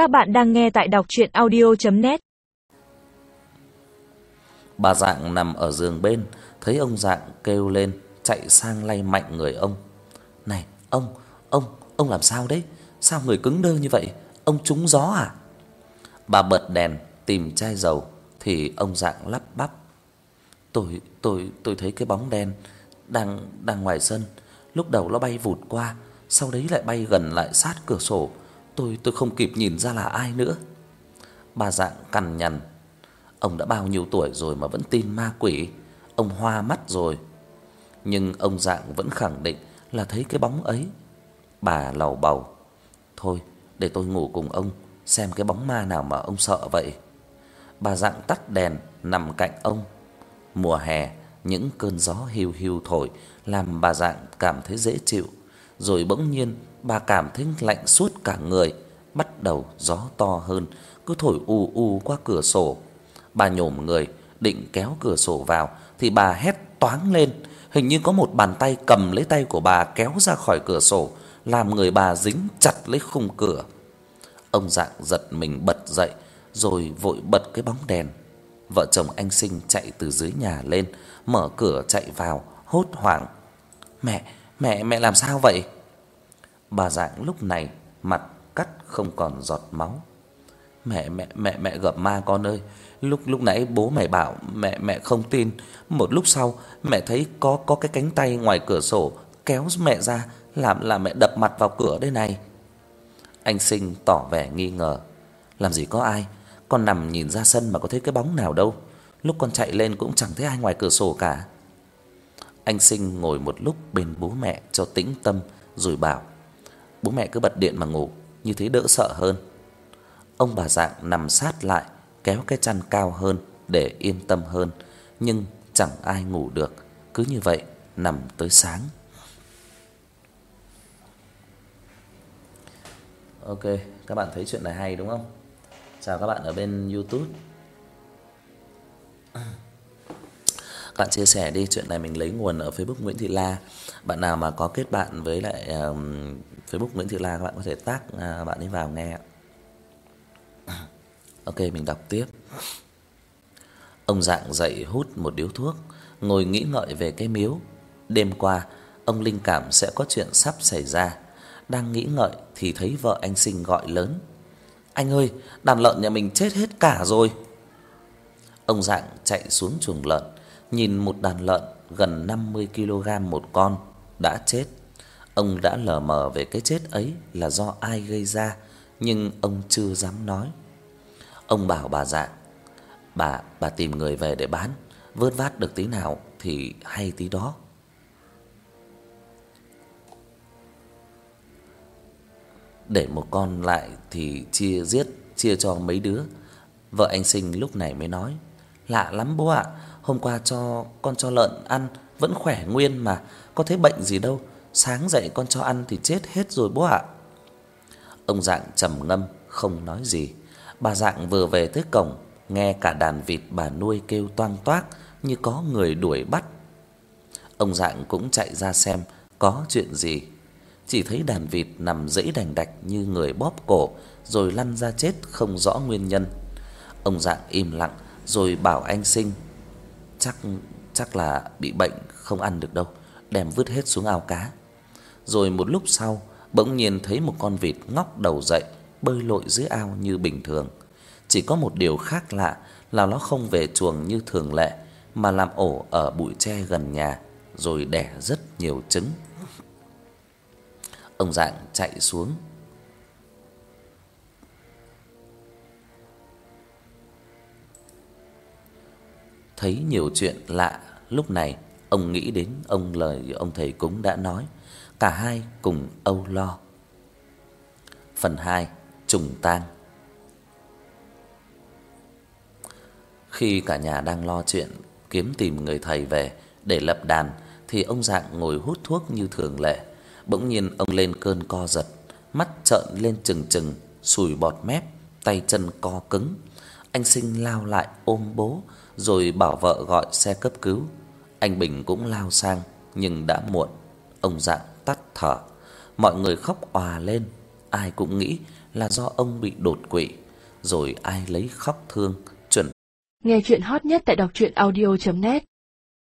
Các bạn đang nghe tại đọc audio net Bà Dạng nằm ở giường bên, thấy ông Dạng kêu lên, chạy sang lay mạnh người ông. "Này, ông, ông, ông làm sao đấy? Sao người cứng đơ như vậy? Ông trúng gió à?" Bà bật đèn tìm chai dầu thì ông Dạng lắp bắp. "Tôi tôi tôi thấy cái bóng đen đang đang ngoài sân, lúc đầu nó bay vụt qua, sau đấy lại bay gần lại sát cửa sổ. Tôi tôi không kịp nhìn ra là ai nữa." Bà Dạng cằn nhằn Ông đã bao nhiêu tuổi rồi mà vẫn tin ma quỷ, ông hoa mắt rồi. Nhưng ông Dạng vẫn khẳng định là thấy cái bóng ấy. Bà lầu bầu, "Thôi, để tôi ngủ cùng ông, xem cái bóng ma nào mà ông sợ vậy." Bà Dạng tắt đèn nằm cạnh ông. Mùa hè, những cơn gió hiu hiu thổi làm bà Dạng cảm thấy dễ chịu, rồi bỗng nhiên bà cảm thấy lạnh suốt cả người, bắt đầu gió to hơn, cứ thổi u u qua cửa sổ Bà nhổm người định kéo cửa sổ vào thì bà hét toáng lên, hình như có một bàn tay cầm lấy tay của bà kéo ra khỏi cửa sổ, làm người bà dính chặt lấy khung cửa. Ông Dạng giật mình bật dậy rồi vội bật cái bóng đèn. Vợ chồng anh Sinh chạy từ dưới nhà lên, mở cửa chạy vào, hốt hoảng. "Mẹ, mẹ mẹ làm sao vậy?" Bà Dạng lúc này mặt cắt không còn giọt máu. "Mẹ mẹ mẹ mẹ gặp ma con ơi, Lúc lúc nãy bố mẹ bảo mẹ mẹ không tin, một lúc sau mẹ thấy có có cái cánh tay ngoài cửa sổ kéo mẹ ra, làm làm mẹ đập mặt vào cửa đây này. Anh Sinh tỏ vẻ nghi ngờ. Làm gì có ai, con nằm nhìn ra sân mà có thấy cái bóng nào đâu. Lúc con chạy lên cũng chẳng thấy ai ngoài cửa sổ cả. Anh Sinh ngồi một lúc bên bố mẹ cho tĩnh tâm rồi bảo: "Bố mẹ cứ bật điện mà ngủ, như thế đỡ sợ hơn." Ông bà Dạng nằm sát lại kéo cái chăn cao hơn để yên tâm hơn, nhưng chẳng ai ngủ được, cứ như vậy nằm tới sáng. Ok, các bạn thấy chuyện này hay đúng không? Chào các bạn ở bên YouTube. Bạn chia sẻ đi, chuyện này mình lấy nguồn ở Facebook Nguyễn Thị La. Bạn nào mà có kết bạn với lại um, Facebook Nguyễn Thị La các bạn có thể tác uh, à, bạn ấy vào nghe ạ. Ok mình đọc tiếp. Ông Dạng dậy hút một điếu thuốc, ngồi nghĩ ngợi về cái miếu. Đêm qua, ông linh cảm sẽ có chuyện sắp xảy ra. Đang nghĩ ngợi thì thấy vợ anh Sinh gọi lớn. "Anh ơi, đàn lợn nhà mình chết hết cả rồi." Ông Dạng chạy xuống chuồng lợn, nhìn một đàn lợn gần 50 kg một con đã chết. Ông đã lờ mờ về cái chết ấy là do ai gây ra, nhưng ông chưa dám nói. Ông bảo bà Dạ, bà bà tìm người về để bán, vớt vát được tí nào thì hay tí đó. Để một con lại thì chia giết chia cho mấy đứa. Vợ anh Sinh lúc này mới nói: "Lạ lắm bố ạ, hôm qua cho con cho lợn ăn vẫn khỏe nguyên mà, có thấy bệnh gì đâu, sáng dậy con cho ăn thì chết hết rồi bố ạ." Ông Dạng trầm ngâm không nói gì. Bà Dạng vừa về tới cổng, nghe cả đàn vịt bà nuôi kêu toang toác như có người đuổi bắt. Ông Dạng cũng chạy ra xem có chuyện gì. Chỉ thấy đàn vịt nằm rẫy đành đạch như người bóp cổ rồi lăn ra chết không rõ nguyên nhân. Ông Dạng im lặng rồi bảo anh Sinh chắc chắc là bị bệnh không ăn được đâu, đem vứt hết xuống ao cá. Rồi một lúc sau, bỗng nhiên thấy một con vịt ngóc đầu dậy, bơi lội dưới ao như bình thường. Chỉ có một điều khác lạ là nó không về chuồng như thường lệ mà làm ổ ở bụi tre gần nhà rồi đẻ rất nhiều trứng. Ông Dạng chạy xuống thấy nhiều chuyện lạ, lúc này ông nghĩ đến ông lời ông thầy cúng đã nói, cả hai cùng âu lo. Phần 2: Trùng tang. Khi cả nhà đang lo chuyện kiếm tìm người thầy về để lập đàn thì ông Dạng ngồi hút thuốc như thường lệ. Bỗng nhiên ông lên cơn co giật, mắt trợn lên trừng trừng, sùi bọt mép, tay chân co cứng. Anh Sinh lao lại ôm bố rồi bảo vợ gọi xe cấp cứu. Anh Bình cũng lao sang nhưng đã muộn. Ông Dạng tắt thở. Mọi người khóc òa lên, ai cũng nghĩ là do ông bị đột quỵ, rồi ai lấy khóc thương chuẩn Nghe chuyện hot nhất tại đọc truyện audio net